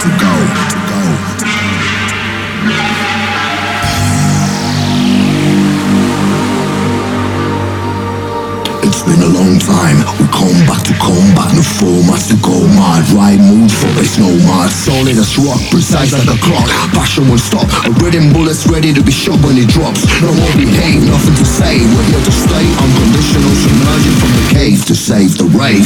It's been a long time. We come back to combat, no format to go mad. Right mood for it's no mad. Solid as rock, precise like a clock. Passion will stop. A rhythm bullets ready to be shot when it drops. No more behave, nothing to say. We're here to stay. Unconditional submerging from the cave to save the rave.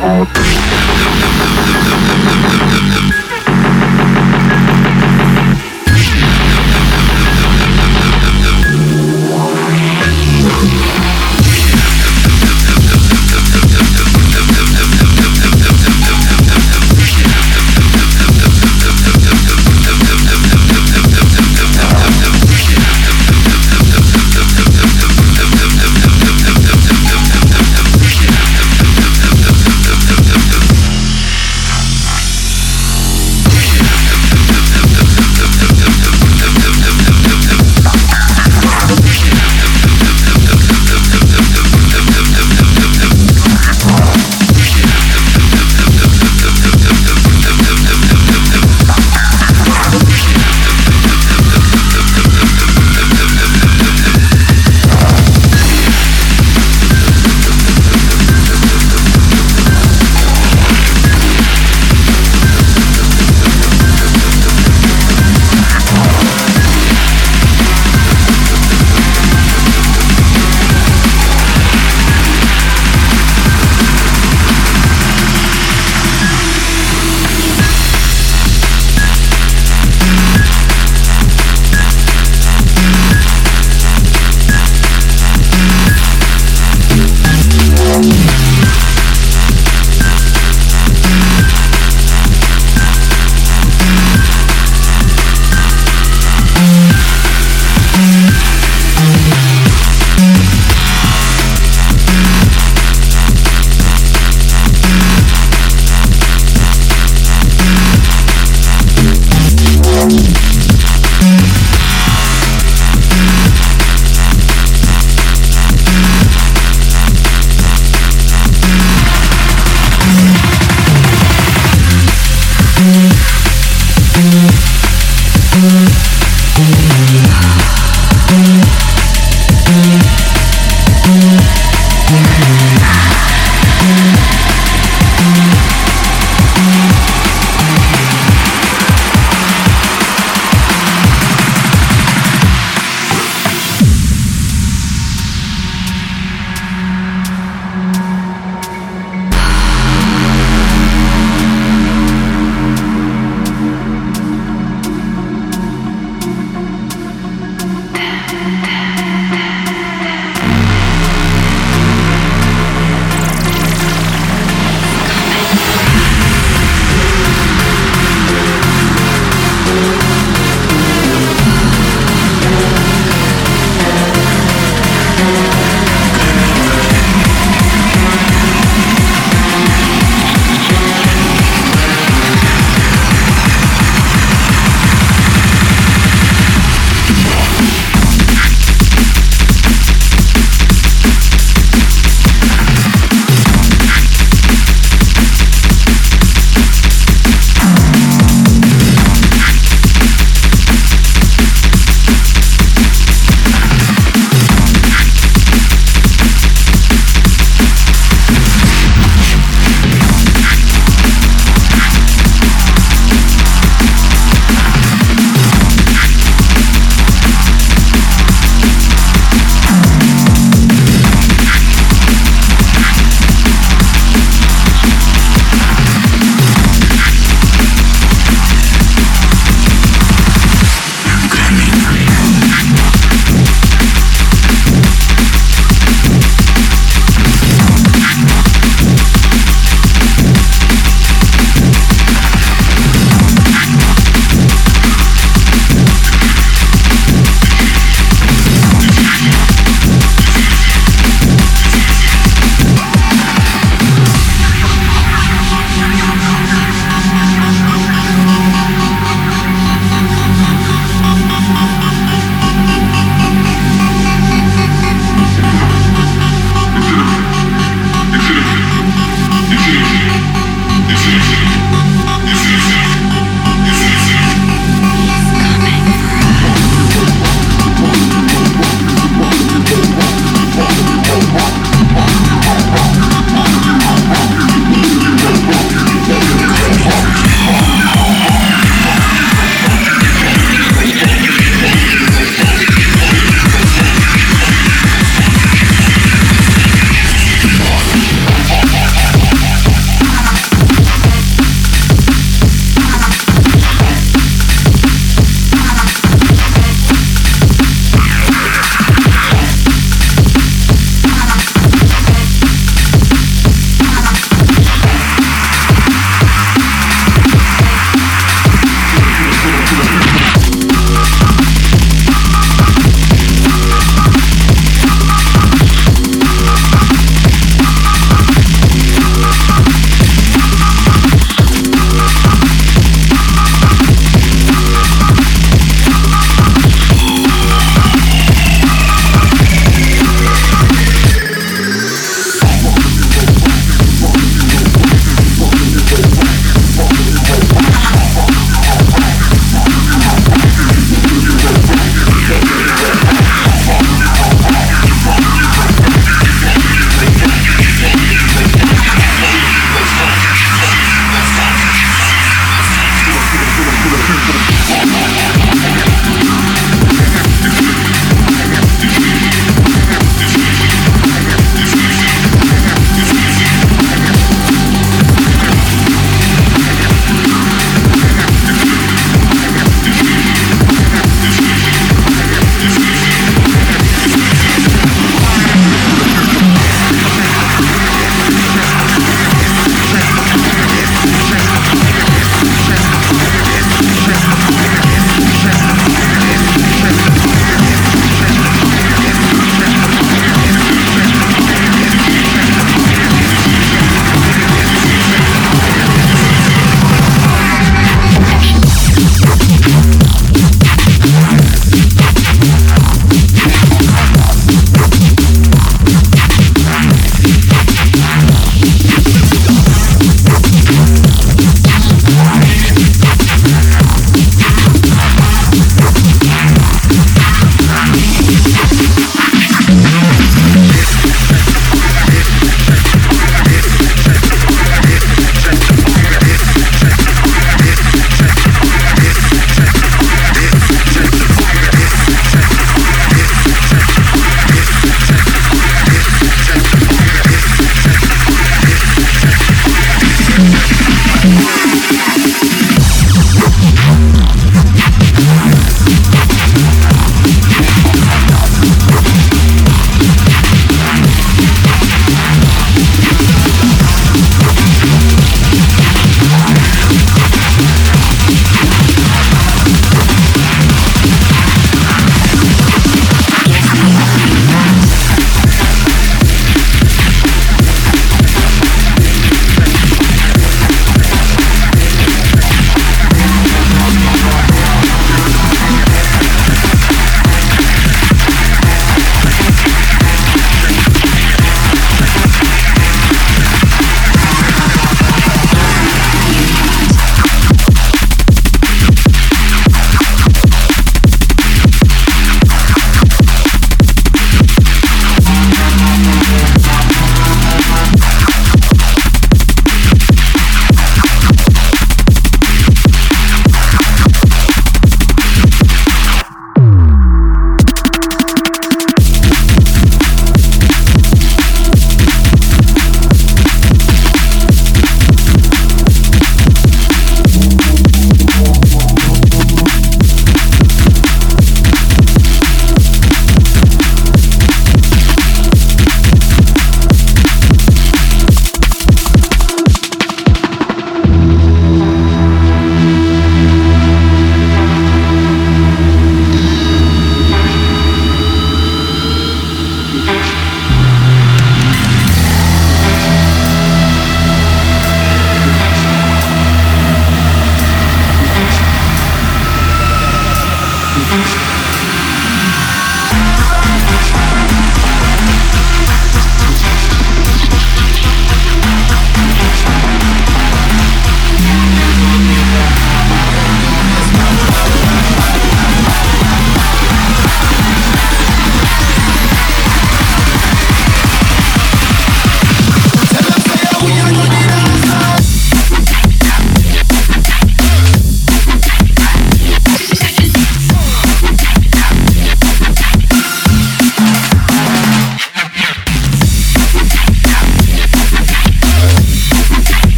Oh, oh,